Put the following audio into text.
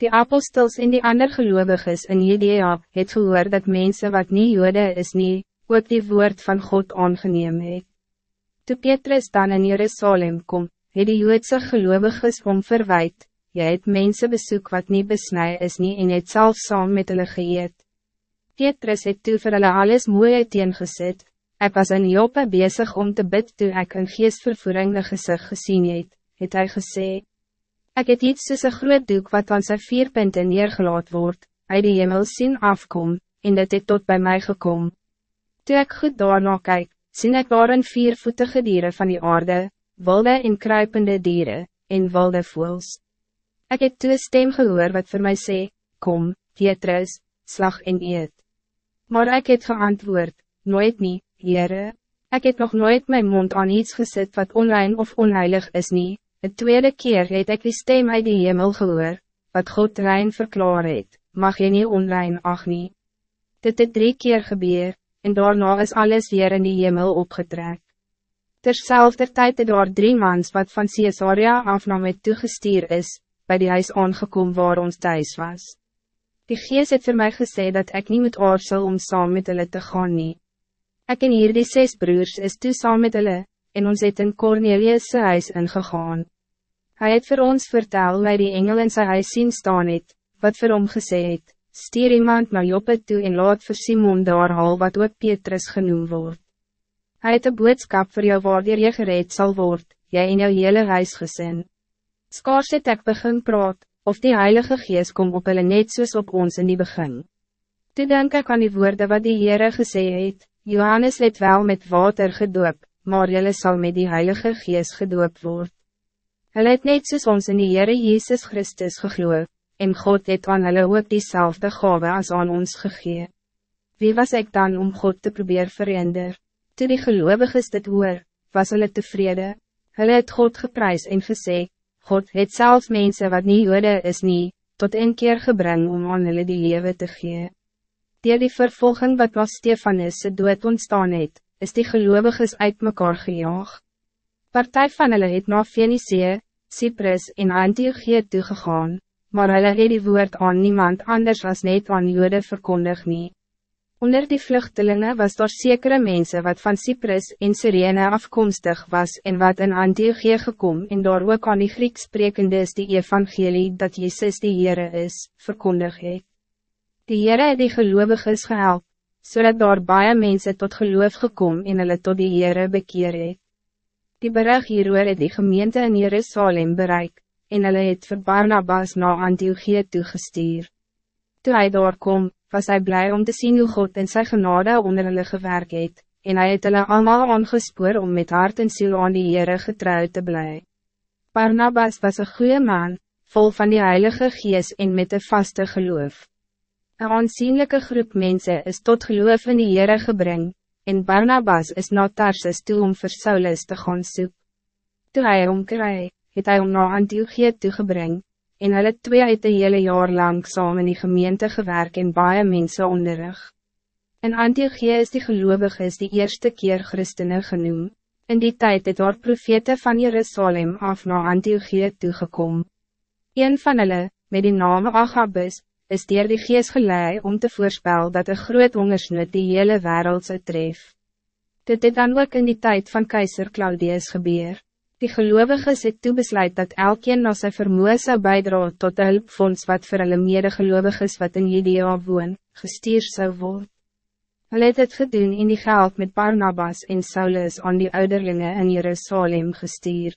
Die apostels en die ander geloviges in Judea het gehoor dat mensen wat niet jode is nie, ook die woord van God aangeneem het. Toe Petrus dan in Jerusalem kom, het die joodse geloviges om verwijt, jy het mense besoek wat niet besnij is nie en het self saam met hulle geëet. Petrus het toe vir hulle alles mooi uiteengesit, ek was in Joppe bezig om te bid toe ek een geestvervoerende gezicht gezien het, het hy gesê. Ik het iets een groot doek wat aan sy vier punten neergelaat wordt, uit die hemel zien afkom, en dit het tot bij mij gekom. Toe ek goed daarna kyk, sien ek daar een viervoetige dieren van die aarde, wilde en kruipende dieren, en wilde voels. Ik het toe stem gehoor wat voor mij sê, kom, Petrus, slag en eet. Maar ik het geantwoord, nooit niet, Heere, ik het nog nooit mijn mond aan iets gezet wat onrein of onheilig is niet. Het tweede keer het ek die stem uit die hemel gehoor, wat God rein verklaar het, mag je niet onrein ach nie. Dit het drie keer gebeur, en daarna is alles weer in die hemel opgetrek. Terzelfde tijd het daar drie mans wat van Caesarea af na my toegestuur is, bij die huis aangekom waar ons thuis was. Die geest het voor mij gesê dat ik niet moet oorsel om saam met hulle te gaan nie. Ek en hier die zes broers is toe saam met hulle, en ons het in Cornelius' huis ingegaan. Hij het voor ons vertel waar die engel in sy huis zien staan het, wat vir hom gesê het, stuur iemand naar Joppe toe en laat vir Simon daar haal wat ook Petrus genoemd wordt. Hij het een boodskap voor jou waar jy gereed sal word, jy en jou hele huisgezin. Skaars het ek begin praat, of die Heilige Geest kom op hulle net soos op ons in die begin. Toe denk ek aan die woorden wat die Heere gesê het, Johannes het wel met water gedoop, maar jullie zal met die Heilige Geest gedoop word. Hulle het net soos ons in die Heere Jezus Christus gegloe, en God het aan hulle ook diezelfde gave als aan ons gegee. Wie was ik dan om God te proberen veranderen? Toe die geloviges dit hoor, was hulle tevrede. Hulle het God geprys en gesê, God het zelfs mensen wat niet jode is nie, tot een keer gebring om aan hulle die lewe te gee. Dier die vervolging wat was Stefanus dood ontstaan het, is die geloviges uit mekaar gejaag. Partij van hulle het na Fenicie, Cyprus en Antiochie toegegaan, maar hulle het die woord aan niemand anders als net aan jode verkondig nie. Onder die vluchtelingen was daar zekere mensen wat van Cyprus en Sirene afkomstig was en wat in Antiochie gekom en daar ook aan die Grieks sprekende is die evangelie dat Jezus die Heere is, verkondig het. Die Heere het die geloviges gehelp, zodat so daar baie mense tot geloof gekom en hulle tot die Heere bekeer het. Die berig hieroor het die gemeente in Jerusalem bereik, en hulle het vir Barnabas na Antiochie toegestuur. Toe hy daar kom, was hij blij om te zien hoe God in sy genade onder hulle gewerk het, en hy het hulle allemaal aangespoor om met hart en ziel aan die Heere getrouw te blij. Barnabas was een goede man, vol van die Heilige Gees en met een vaste geloof. Een aanzienlijke groep mensen is tot geloof in die Heere gebring, en Barnabas is na Tarsus toe om vir Saulus te gaan soek. Toe hy omkry, het hy om na Antiochie toegebring, en hulle twee uit een hele jaar lang saam in die gemeente gewerk en baie mense onderrig. In Antiochie is die gelovig is die eerste keer Christene genoem, in die tijd het daar profete van Jerusalem af na Antiochie toegekom. Een van hulle, met die naam Agabus, is dier die gees gelei om te voorspel dat een groot hongersnood die hele wereld zou tref. Dit het dan ook in die tijd van keizer Claudius gebeur. Die gelovigen het toe besluit dat elkeen na sy vermoe sou bijdra tot de hulpfonds wat vir hulle medegeloviges wat in Judea woon, gestuur zou word. Hulle het het gedoen in die geld met Barnabas en Saulus aan die ouderlinge in Jerusalem gestuur.